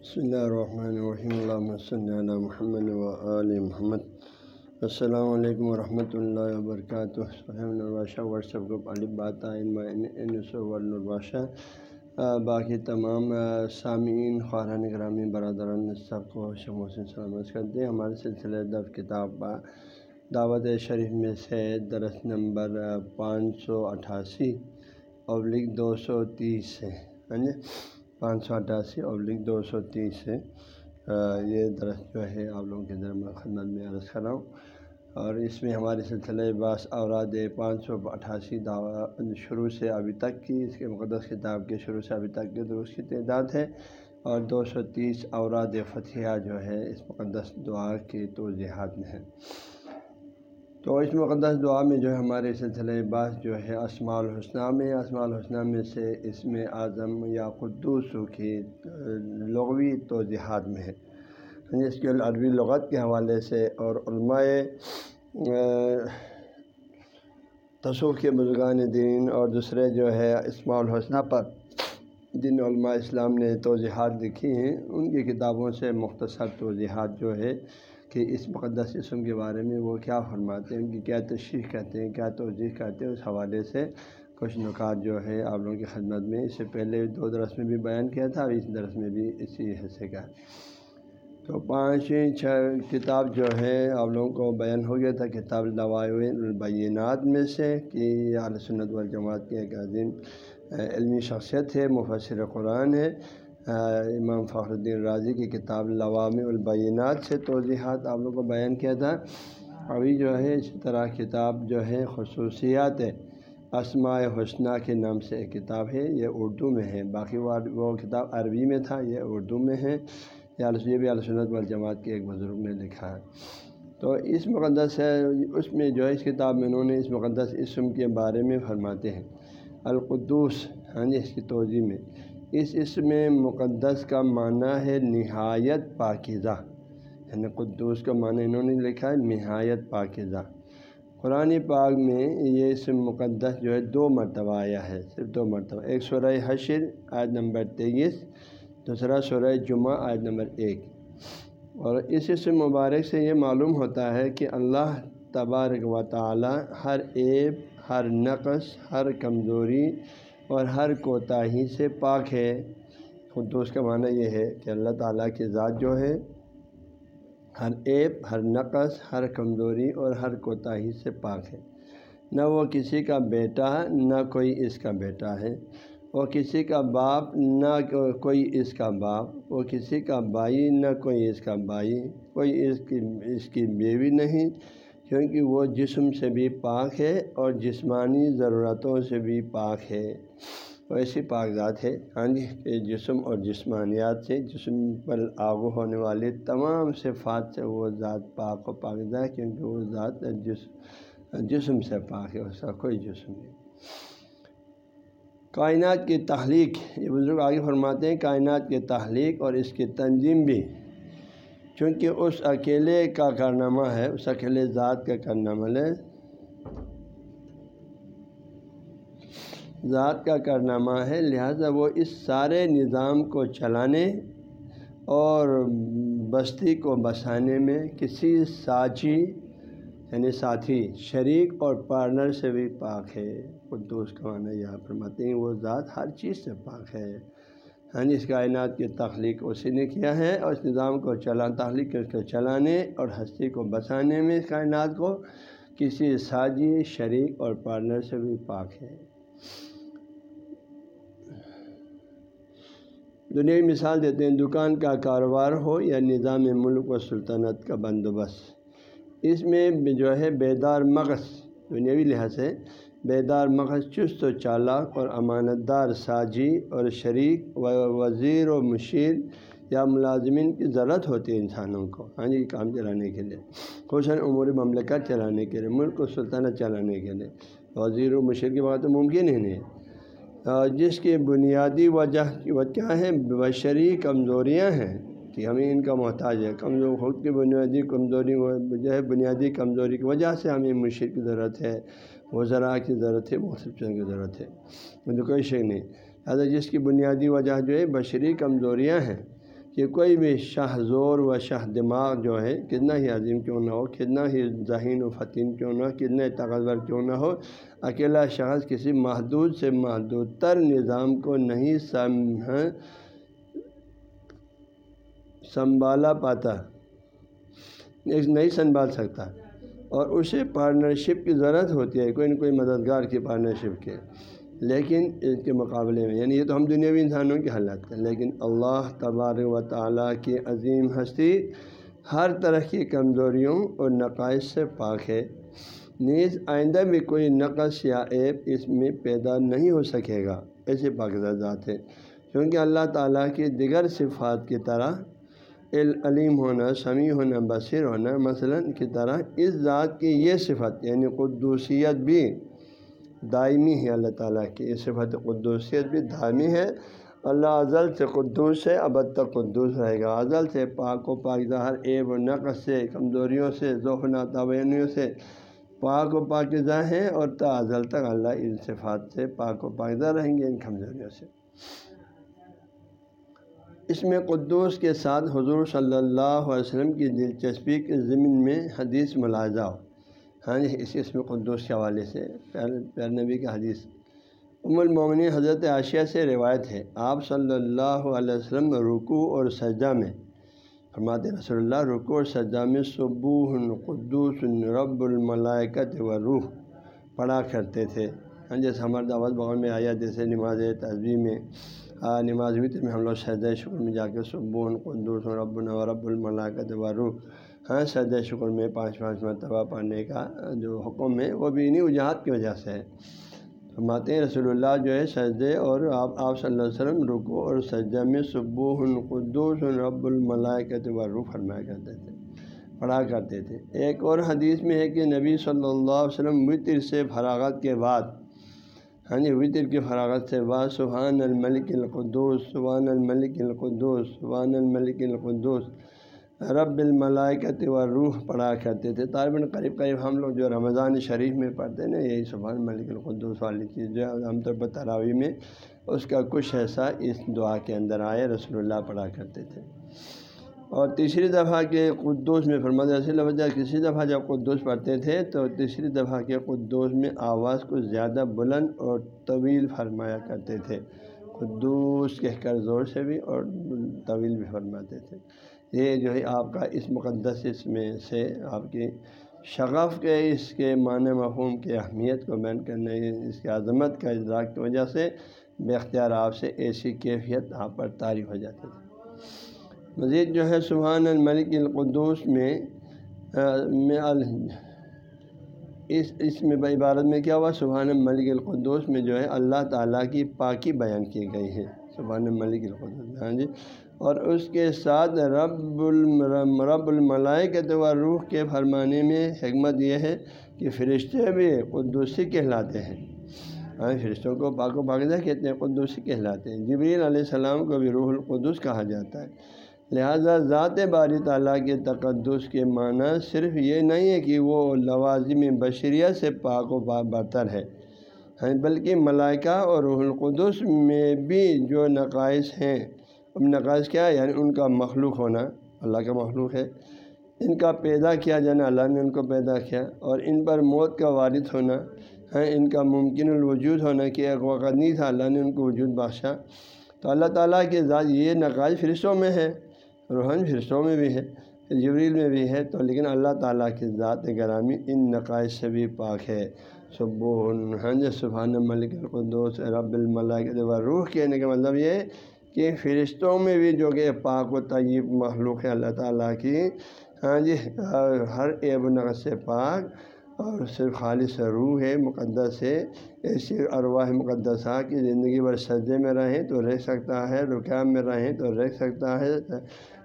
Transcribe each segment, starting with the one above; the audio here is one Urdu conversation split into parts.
بسم اللہ الرحمن الرحیم اللہ صلی علی محمد و علیہ محمد السلام علیکم ورحمۃ اللہ وبرکاتہ الباشہ واٹسپ گروپ علی بات الباشہ باقی تمام سامعین خارن گرامی برادران سب کو شموسن سلامت کرتے ہیں ہمارے سلسلے دف کتاب دعوت شریف میں سے درس نمبر پانچ سو اٹھاسی ابلک دو سو تیس ہے ہاں جی پانچ سو اٹھاسی ابلک دو سو تیس ہے یہ درخت جو ہے آپ لوگوں کے درم خدمت میں عرض کر رہا ہوں۔ اور اس میں ہمارے سلسلہ باس اوراد پانچ سو اٹھاسی شروع سے ابھی تک کی، اس کے مقدس کتاب کے شروع سے ابھی تک کے درست کی تعداد ہے۔ اور دو سو تیس اوراد فتح جو ہے، اس مقدس دعا کی توضیحات میں ہے۔ تو اس مقدس دعا میں جو ہے ہمارے سلسلہ بعض جو ہے اسماع الحسنہ میں اسماع الحسنہ میں سے اس میں اعظم یا قدوس کی لغوی توضیحات میں ہے۔ جس کے عربی لغت کے حوالے سے اور علماء تصوف کے بزرگان دین اور دوسرے جو ہے اسماع الحسنہ پر جن علماء اسلام نے توضیحات لکھی ہیں، ان کی کتابوں سے مختصر توضیحات جو ہے کہ اس مقدس اسم کے بارے میں وہ کیا فرماتے ہیں، ان کی کیا تشریح کرتے ہیں، کیا توجہ کرتے ہیں، اس حوالے سے کچھ نکات جو ہے آپ لوگوں کی خدمت میں اس سے پہلے دو درس میں بھی بیان کیا تھا اب اس درس میں بھی اسی حصے کا۔ تو پانچ چھ کتاب جو ہے آپ لوگوں کو بیان ہو گیا تھا، کتاب البینات میں سے کہ علیہ سنت والجماعت کی ایک عظیم علمی شخصیت ہے، مفسر قرآن ہے۔ امام فخر الدین راضی کی کتاب لوام البینات سے توضیحات آپ لوگ کو بیان کیا تھا۔ ابھی جو ہے، اسی طرح کتاب جو ہے، خصوصیات اسماء حسنہ کے نام سے ایک کتاب ہے، یہ اردو میں ہے۔ باقی وہ کتاب عربی میں تھا، یہ اردو میں ہے۔ یہ بھی علسنت والجماعت کے ایک بزرگ نے لکھا۔ ہے تو اس مقدس ہے، اس میں جو ہے، اس کتاب میں انہوں نے اس مقدس اسم کے بارے میں فرماتے ہیں۔ القدوس ہاں جی اس کی توضیع میں۔ اس اسم مقدس کا معنی ہے نہایت پاکیزہ۔ یعنی قدوس کا معنی انہوں نے لکھا ہے نہایت پاکیزہ۔ قرآن پاک میں یہ اسم مقدس جو ہے دو مرتبہ آیا ہے، صرف دو مرتبہ۔ ایک سورہ حشر عائد نمبر تیئیس، دوسرا سورہ جمعہ عائد نمبر ایک۔ اور اس اسم مبارک سے یہ معلوم ہوتا ہے کہ اللہ تبارک و تعالی ہر ایب ہر نقص، ہر کمزوری اور ہر کوتاہی سے پاک ہے۔ خود تو اس کا معنی یہ ہے کہ اللہ تعالیٰ کی ذات جو ہے، ہر ایپ، ہر نقص، ہر کمزوری اور ہر کوتاہی سے پاک ہے۔ نہ وہ کسی کا بیٹا، نہ کوئی اس کا بیٹا ہے۔ وہ کسی کا باپ، نہ کوئی اس کا باپ۔ وہ کسی کا بھائی، نہ کوئی اس کا بھائی۔ کوئی اس کی اس کی بیوی نہیں۔ کیونکہ وہ جسم سے بھی پاک ہے اور جسمانی ضرورتوں سے بھی پاک ہے۔ وہ ایسی ذات ہے ہاں جی کہ جسم اور جسمانیات سے، جسم پر آگو ہونے والے تمام صفات سے وہ ذات پاک و پاکزہ ہے، کیونکہ وہ ذات جسم جسم سے پاک ہے، اس کا کوئی جسم نہیں۔ کائنات کی تخلیق، یہ بزرگ آگے فرماتے ہیں، کائنات کی تخلیق اور اس کی تنظیم بھی چونکہ اس اکیلے کا کارنامہ ہے، اس اکیلے ذات کا کارنامہ ہے ذات کا کارنامہ ہے، لہذا وہ اس سارے نظام کو چلانے اور بستی کو بسانے میں کسی ساچی یعنی ساتھی، شریک اور پارٹنر سے بھی پاک ہے۔ قدوس کا معنی یہاں فرماتے ہیں، وہ ذات ہر چیز سے پاک ہے۔ ہاں جی اس کائنات کی تخلیق اسی نے کیا ہے اور اس نظام کو چلا تخلیق اس کو چلانے اور ہستی کو بسانے میں اس کائنات کو کسی ساجی شریک اور پارٹنر سے بھی پاک ہے۔ دنیا مثال دیتے ہیں، دکان کا کاروبار ہو یا نظام ملک و سلطنت کا بندوبست، اس میں جو ہے بیدار مغز، دنیاوی لحاظ سے بیدار مغز چست و چالاک اور امانت دار ساجی اور شریک و وزیر و مشیر یا ملازمین کی ضرورت ہوتی ہے انسانوں کو۔ ہاں جی کام چلانے کے لیے۔ خوشن امور مملکت چلانے کے لیے، ملک و سلطنت چلانے کے لیے۔ وزیر و مشیر کی بات تو ممکن ہی نہیں۔ جس کی بنیادی وجہ کیا ہے بشری کمزوریاں ہیں۔ کہ ہمیں ان کا محتاج ہے کمزور خود کی بنیادی کمزوری جو ہے بنیادی کمزوری کی وجہ سے ہمیں مشیر کی ضرورت ہے، وزراء کی ضرورت ہے مختلف چیزوں کی ضرورت ہے۔ مجھے کوئی شک نہیں۔ لہٰذا جس کی بنیادی وجہ جو ہے بشری کمزوریاں ہیں کہ کوئی بھی شاہ زور و شاہ دماغ جو ہے کتنا ہی عظیم کیوں نہ ہو، کتنا ہی ذہین و فتین کیوں نہ ہو کتنے طاقتور کیوں نہ ہو، اکیلا شخص کسی محدود سے محدود تر نظام کو نہیں سنبھالا پاتا۔ نہیں سنبھال سکتا۔ اور اسے پارٹنرشپ کی ضرورت ہوتی ہے، کوئی نہ کوئی مددگار کی پارٹنرشپ کے۔ لیکن اس کے مقابلے میں یعنی یہ تو ہم دنیاوی انسانوں کی حالت ہے لیکن اللہ تبار و تعالیٰ کی عظیم ہستی ہر طرح کی کمزوریوں اور نقائص سے پاک ہے۔ نیز آئندہ بھی کوئی نقص یا ایپ اس میں پیدا نہیں ہو سکے گا، ایسے پاکزہ ذات ہے کیونکہ اللہ تعالیٰ کی دیگر صفات کی طرح علیم ہونا، سمیع ہونا، بصیر ہونا، مثلا کی طرح اس ذات کی یہ صفت یعنی قدوسیت بھی دائمی ہے اللہ تعالیٰ کی، یہ صفت قدوسیت بھی دائمی ہے۔ اللہ ازل سے قدوس ہے ابد تک قدوس رہے گا۔ ازل سے پاک و پاک ہر ایب و نقص سے، کمزوریوں سے ذوفنا تعینیوں سے پاک و پاکزہ ہیں اور تا ازل تک اللہ ان صفات سے پاک و پاکزہ رہیں گے، ان کمزوریوں سے۔ اس میں قدوس کے ساتھ حضور صلی اللہ علیہ وسلم کی دلچسپی کے ضمن میں حدیث ملاحظہ ہو۔ ہاں جی اس اس میں قدوس کے حوالے سے پیر نبی کا حدیث۔ ام المومنی حضرت عاشیہ سے روایت ہے، آپ صلی اللہ علیہ وسلم رکوع اور سجدہ میں۔ فرمات رسول اللہ، رکوع اور سجدہ میں صبح قدوس رب الملائکت و روح پڑھا کرتے تھے۔ ہاں جیسے ہمارے دعوت بغل میں آیا، جیسے نماز تصویر میں۔ نماز وطر میں ہم لوگ سجدہ شکر میں جا کے صبح قدوس رب رب الملاکت و روح ہاں سجدہ شکر میں پانچ پانچ مرتبہ پڑھنے کا جو حکم ہے، وہ بھی انہیں وجہات کی وجہ سے ہے۔ فرماتے رسول اللہ جو ہے، سجدے اور آپ آپ صلی اللہ علیہ وسلم رکو اور سجدہ میں صبح القدوس رب الملائکت و روح فرمایا کرتے تھے، پڑھا کرتے تھے۔ ایک اور حدیث میں ہے کہ نبی صلی اللہ علیہ وسلم وطر سے فراغت کے بعد ہاں جی وطر کی فراغت سے وا سبحان الملک القدوس، سبحان الملک القدوس، سبحان الملک القدوس۔ رب الملائکت و روح پڑھا کرتے تھے۔ طالباً قریب قریب ہم لوگ جو رمضان شریف میں پڑھتے ہیں نا، یہی سبحان ملک القدوس والی چیز جو ہے عام طور پر تراوی میں، اس کا کچھ ایسا اس دعا کے اندر آئے، رسول اللہ پڑھا کرتے تھے۔ اور تیسری دفعہ کے قدوس میں فرمایا اسی لفظ کسی دفعہ جب قدوس پڑھتے تھے، تو تیسری دفعہ کے قدوس میں آواز کو زیادہ بلند اور طویل فرمایا کرتے تھے۔ قدوس کہہ کر زور سے بھی اور طویل بھی فرماتے تھے۔ یہ جو ہے، آپ کا اس مقدس اس میں سے آپ کی شغف کے، اس کے معنی مفہوم کی اہمیت کو بیان کرنے، اس کی عظمت کا ادراک کی وجہ سے بے اختیار آپ سے ایسی کیفیت آپ پر تعریف ہو جاتی تھی۔ مزید جو ہے سبحان الملک القدوس میں اس اس میں عبارت میں کیا ہوا؟ سبحان الملک القدوس میں جو ہے اللہ تعالیٰ کی پاکی بیان کی گئی ہے سبحان الملک القدوس ہاں جی۔ اور اس کے ساتھ رب الم، رب الملائکت و روح کے فرمانے میں حکمت یہ ہے کہ فرشتے بھی قدوسی کہلاتے ہیں۔ ہاں فرشتوں کو پاک و پاکزہ کہتے ہیں، قدوسی کہلاتے ہیں۔ جبریل علیہ السلام کو بھی روح القدس کہا جاتا ہے۔ لہذا ذات باری تعالیٰ کے تقدس کے معنی صرف یہ نہیں ہے کہ وہ لوازم بشریہ سے پاک و پاک برتر ہے ہاں، بلکہ ملائکہ اور روح القدس میں بھی جو نقائص ہیں۔ نقائص کیا ہے؟ یعنی ان کا مخلوق ہونا، اللہ کا مخلوق ہے۔ ان کا پیدا کیا جانا، اللہ نے ان کو پیدا کیا اور ان پر موت کا وارد ہونا ہے ان کا ممکن الوجود ہونا کہ ایک وقت نہیں تھا، اللہ نے ان کو وجود بادشاہ تو اللہ تعالیٰ کے ذات یہ نقائص فرشتوں میں ہے روحن فرشتوں میں بھی ہے، جبریل میں بھی ہے۔ تو لیکن اللہ تعالیٰ کی ذات گرامی ان نقائص سے بھی پاک ہے۔ صبح ہنج سبحان ملک القدوس رب الملک و روح کہنے کا مطلب یہ کہ فرشتوں میں بھی جو کہ پاک و طیب مخلوق ہے، اللہ تعالیٰ کی۔ ہاں جی ہر ایب نقص سے پاک۔ اور صرف خالص روح ہے مقدس ہے، ایسی ارواح مقدسہ ہاں کی زندگی بھر سجدے میں رہیں تو رہ سکتا ہے رکام میں رہیں تو رہ سکتا ہے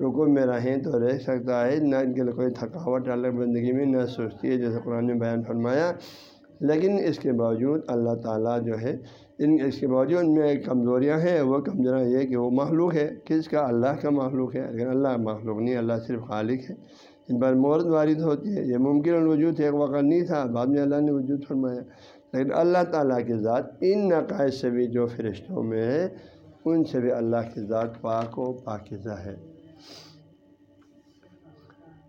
رکو میں رہیں تو رہ سکتا ہے۔ نہ ان کے لیے کوئی تھکاوٹ الگ زندگی میں نہ سوچتی ہے، جیسے قرآن نے بیان فرمایا۔ لیکن اس کے باوجود اللہ تعالیٰ جو ہے ان اس کے باوجود ان میں کمزوریاں ہیں، وہ کمزوریاں یہ کہ وہ مخلوق ہے۔ کس کا؟ اللہ کا مخلوق ہے۔ لیکن اللہ مخلوق نہیں، اللہ صرف خالق ہے۔ ان پر مورد وارد ہوتی ہے۔ یہ ممکن الوجود ایک وقت نہیں تھا، بعد میں اللہ نے وجود فرمایا۔ لیکن اللہ تعالیٰ کے ذات ان نقائص سے بھی، جو فرشتوں میں ہے ان سے بھی اللہ کی ذات پاک و پاکزہ ہے۔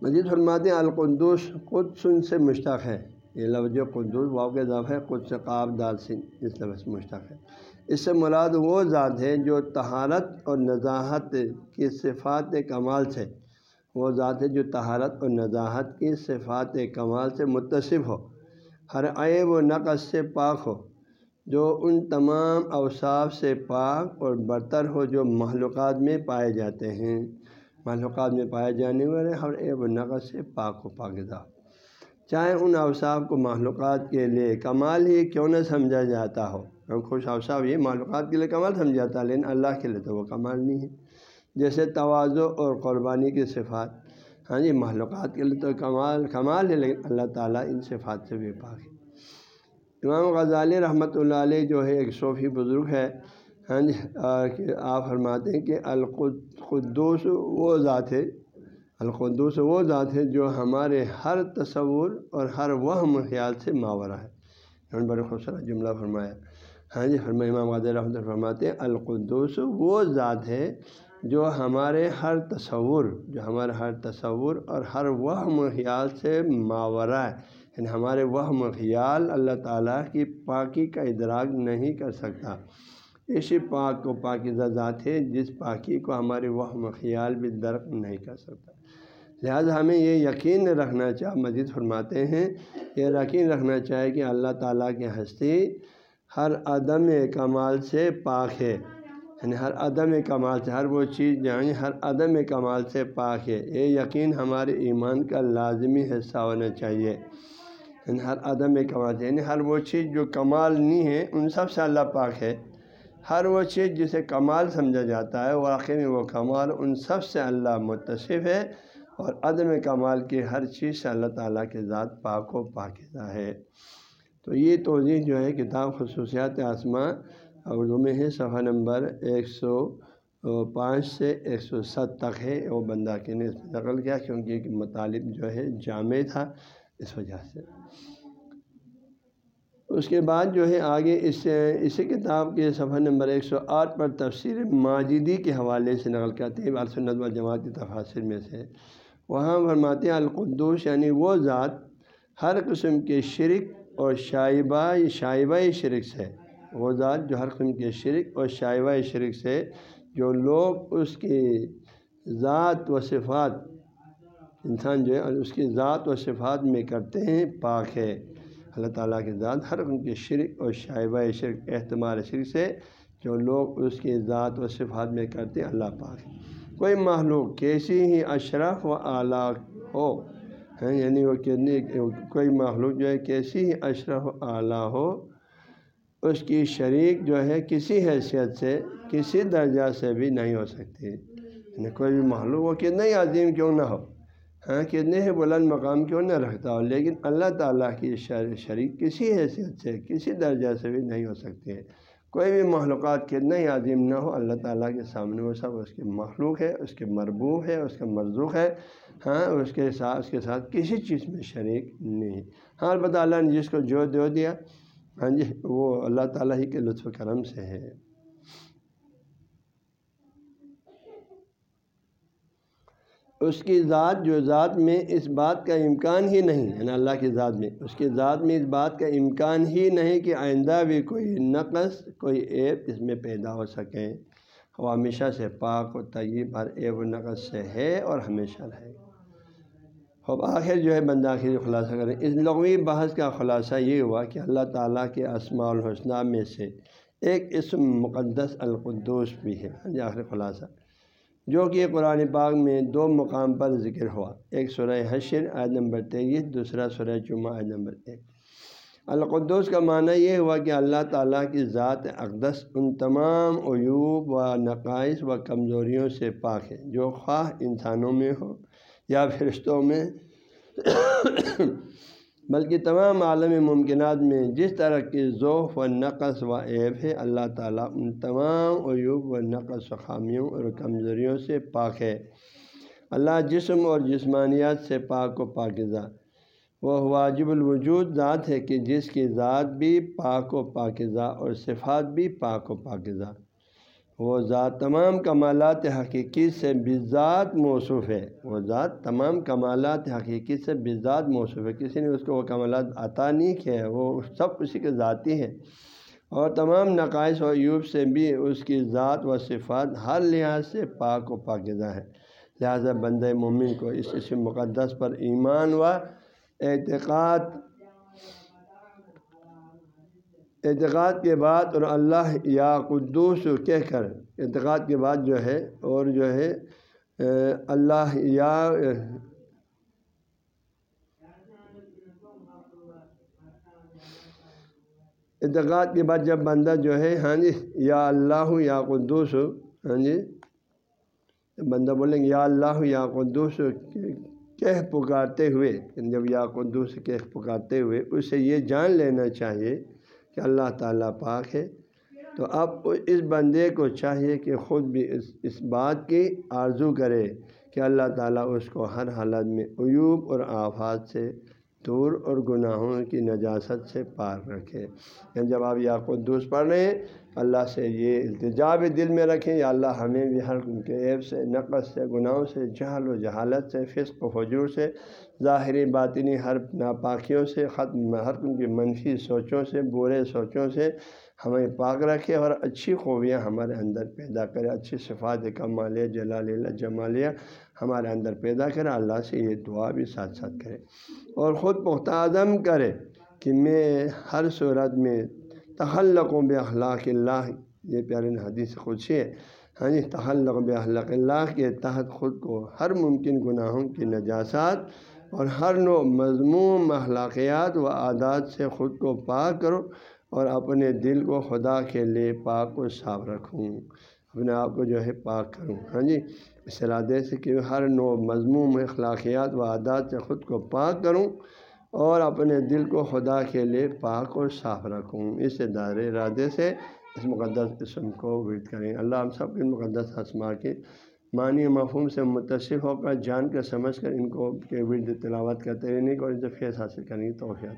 مزید فرماتے ہیں القدس قدس سے مشتق ہے۔ یہ لفظ قدس واؤ کے ضف ہے، قدس قاب دالسن اس لفظ مشتق ہے۔ اس سے مراد وہ ذات ہے جو تہارت اور نزاحت کی صفات کمال سے، وہ ذات ہے جو تہارت اور نزاحت کی صفات کمال سے متصف ہو، ہر عیب و نقص سے پاک ہو، جو ان تمام اوصاف سے پاک اور برتر ہو جو معلومات میں پائے جاتے ہیں۔ معلومات میں پائے جانے والے ہر عیب و نقص سے پاک و پاکزہ چاہے ان اوصاف کو معلومات کے لیے کمال ہی کیوں نہ سمجھا جاتا ہو۔ خوش اوصاف یہ معلومات کے لیے کمال سمجھا جاتا ہے، لیکن اللہ کے لیے تو وہ کمال نہیں ہے۔ جیسے توازو اور قربانی کی صفات۔ ہاں جی معلومات کے لیے تو کمال کمال ہے، لیکن اللہ تعالیٰ ان صفات سے بھی پاک ہے۔ امام غزالی رحمۃ اللہ علیہ جو ہے، ایک صوفی بزرگ ہے ہاں جی آپ فرماتے ہیں کہ القدوس وہ ذات ہے القدوس وہ ذات ہے جو ہمارے ہر تصور اور ہر وہم خیال سے ماورہ ہے۔ بڑے خوبصورت جملہ فرمایا۔ ہاں جی فرما امام غازی رحمۃ فرماتے ہیں القدس وہ ذات ہے جو ہمارے ہر تصور، جو ہمارے ہر تصور اور ہر وہ خیال سے ماورہ ہے۔ یعنی ہمارے وہ خیال اللہ تعالیٰ کی پاکی کا ادراک نہیں کر سکتا۔ اسی پاک کو پاکیزہ ذات ہے جس پاکی کو ہمارے وہ خیال بھی درک نہیں کر سکتا۔ لہٰذا ہمیں یہ یقین رکھنا چاہ، مزید فرماتے ہیں، یہ یقین رکھنا چاہے کہ اللہ تعالیٰ کی ہستی ہر عدم کمال سے پاک ہے۔ یعنی ہر عدم کمال سے، ہر وہ چیز یعنی ہر عدم کمال سے پاک ہے۔ یہ یقین ہمارے ایمان کا لازمی حصہ ہونا چاہیے۔ یعنی ہر عدم کمال سے یعنی ہر وہ چیز جو کمال نہیں ہے، ان سب سے اللہ پاک ہے۔ ہر وہ چیز جسے کمال سمجھا جاتا ہے، واقعی میں وہ کمال ان سب سے اللہ متصف ہے۔ اور عدم کمال کی ہر چیز سے اللہ تعالیٰ کے ذات پاک و پاکزہ ہے۔ تو یہ توضیح جو ہے، کتاب خصوصیات آسماں اردو میں ہے، صفحہ نمبر ایک سو پانچ سے ایک سو ست تک ہے۔ وہ بندہ کے نے اس میں نقل کیا؟ کیونکہ مطالب جو ہے جامع تھا، اس وجہ سے۔ اس کے بعد جو ہے، آگے اس اسی کتاب کے صفحہ نمبر ایک سو آٹھ پر تفسیر ماجدی کے حوالے سے نقل کرتے ہیں۔ السنت و جماعت تفاصر میں سے۔ وہاں فرماتے ہیں القدوس یعنی وہ ذات ہر قسم کے شرک اور شائبہ شائبہ شرک سے، وہ ذات جو ہر قسم کے شرک اور شائبہ شرک سے، جو لوگ اس کی ذات و صفات، انسان جو ہے، اس کی ذات و صفات میں کرتے ہیں، پاک ہے۔ اللہ تعالیٰ کی ذات ہر قسم کے شرک اور شائبہ شرک اہتمال شرک سے، جو لوگ اس کی ذات و صفات میں کرتے ہیں، اللہ پاک ہے۔ کوئی معلوم کیسی ہی اشرف و اعلیٰ ہو، ہیں یعنی وہ کتنی کوئی مخلوق جو ہے کیسی ہی اشرف و اعلیٰ ہو، اس کی شریک جو ہے کسی حیثیت سے، کسی درجہ سے بھی نہیں ہو سکتی۔ یعنی کوئی بھی مخلوق وہ کتنا ہی عظیم کیوں نہ ہو ہاں کتنے ہی بلند مقام کیوں نہ رکھتا ہو، لیکن اللہ تعالیٰ کی شریک کسی حیثیت سے، کسی درجہ سے بھی نہیں ہو سکتی۔ ہے کوئی بھی معلومات کتنا ہی عظیم نہ ہو، اللہ تعالیٰ کے سامنے وہ سب اس کے مخلوق ہے، اس کے مربوع ہے، اس کا مرزوق ہے ہاں اس کے ساتھ اس کے ساتھ کسی چیز میں شریک نہیں۔ ہاں البتہ اللہ نے جس کو جو دو دیا ہاں جی وہ اللہ تعالیٰ ہی کے لطف کرم سے ہے۔ اس کی ذات جو ذات میں اس بات کا امکان ہی نہیں ہے نا اللہ کی ذات میں۔ اس کی ذات میں اس بات کا امکان ہی نہیں کہ آئندہ بھی کوئی نقص، کوئی ایپ اس میں پیدا ہو سکے۔ وہ ہمیشہ سے پاک و طیب ہر ایب و نقص سے ہے اور ہمیشہ رہے اب آخر جو ہے بندہ آخر خلاصہ کریں۔ اس لغوی بحث کا خلاصہ یہ ہوا کہ اللہ تعالیٰ کے اسماع الحسنہ میں سے ایک اسم مقدس القدوس بھی ہے۔ ہاں جی، آخر خلاصہ۔ جو کہ قرآن پاک میں دو مقام پر ذکر ہوا۔ ایک سورہ حشر عید نمبر تیئیس دوسرا سورہ جمعہ عید نمبر ایک۔ القدس کا معنی یہ ہوا کہ اللہ تعالیٰ کی ذات اقدس ان تمام عیوب و نقائص و کمزوریوں سے پاک ہے۔ جو خواہ انسانوں میں ہو یا فرشتوں میں بلکہ تمام عالم ممکنات میں جس طرح کی ذوف و نقص و عیب ہے، اللہ تعالیٰ ان تمام عیوب و نقص و خامیوں اور کمزوریوں سے پاک ہے۔ اللہ جسم اور جسمانیات سے پاک و پاکزہ۔ وہ واجب الوجود ذات ہے کہ جس کی ذات بھی پاک و پاکزہ اور صفات بھی پاک و پاکزہ۔ وہ ذات تمام کمالات حقیقی سے بذات موصوف ہے۔ وہ ذات تمام کمالات حقیقی سے بذات موصوف ہے۔ کسی نے اس کو وہ کمالات عطا نہیں کیا ہے، وہ سب اسی کے ذاتی ہے اور تمام نقائص و عیوب سے بھی اس کی ذات و صفات ہر لحاظ سے پاک و پاکزہ ہے لہٰذا بند مومن کو اس اسم مقدس پر ایمان و اعتقاد اعتقاد کے بعد اور اللہ یا قدوس کہہ کر اعتقاد کے بعد جو ہے اور جو ہے اللہ یا، اعتقاد کے بعد جب بندہ جو ہے ہاں جی یا اللہ یا قدوس ہاں جی بندہ بولیں گے یا اللہ یا قدوس کہہ پکارتے ہوئے یعنی جب یا قدوس کہہ پکارتے ہوئے، اسے یہ جان لینا چاہیے کہ اللہ تعالیٰ پاک ہے۔ تو اب اس بندے کو چاہیے کہ خود بھی اس اس بات کی آرزو کرے کہ اللہ تعالیٰ اس کو ہر حالت میں عیوب اور آفات سے دور اور گناہوں کی نجاست سے پار رکھے۔ یعنی جب آپ یا قدوس پڑھ رہے ہیں، اللہ سے یہ التجا بھی دل میں رکھیں۔ یا اللہ ہمیں بھی ہر ان کے عیب سے، نقص سے، گناہوں سے، جہل و جہالت سے، فسق و حجور سے، ظاہری باطنی ہر ناپاکیوں سے، ختم، ہر ان کی منفی سوچوں سے، برے سوچوں سے ہمیں پاک رکھے اور اچھی خوبیاں ہمارے اندر پیدا کرے۔ اچھی صفات کمالیہ، جلالیہ، جمالیہ ہمارے اندر پیدا کرے اللہ سے یہ دعا بھی ساتھ ساتھ کرے اور خود پختہ عدم کرے کہ میں ہر صورت میں تخلق و بے اخلاق اللہ، یہ پیارے حدیث خود سے ہاں جی تخلق بے اخلاق اللہ کے تحت خود کو ہر ممکن گناہوں کی نجاسات اور ہر نو مضموم اخلاقیات و عادات سے خود کو پاک کرو اور اپنے دل کو خدا کے لیے پاک و صاف رکھوں اپنے آپ کو جو ہے پاک کروں۔ ہاں جی؟ اس ارادے سے کہ ہر نو مضموم، اخلاقیات و عادات سے خود کو پاک کروں اور اپنے دل کو خدا کے لیے پاک اور صاف رکھوں۔ اس دار ارادے سے اس مقدس اسم کو ورد کریں۔ اللہ ہم سب کے مقدس اسما کے معنی مفہوم سے متصف ہو کر جان کر سمجھ کر ان کو ورد تلاوت کرتے رہنے کو ان سے فیض حاصل کرنے کی توفیع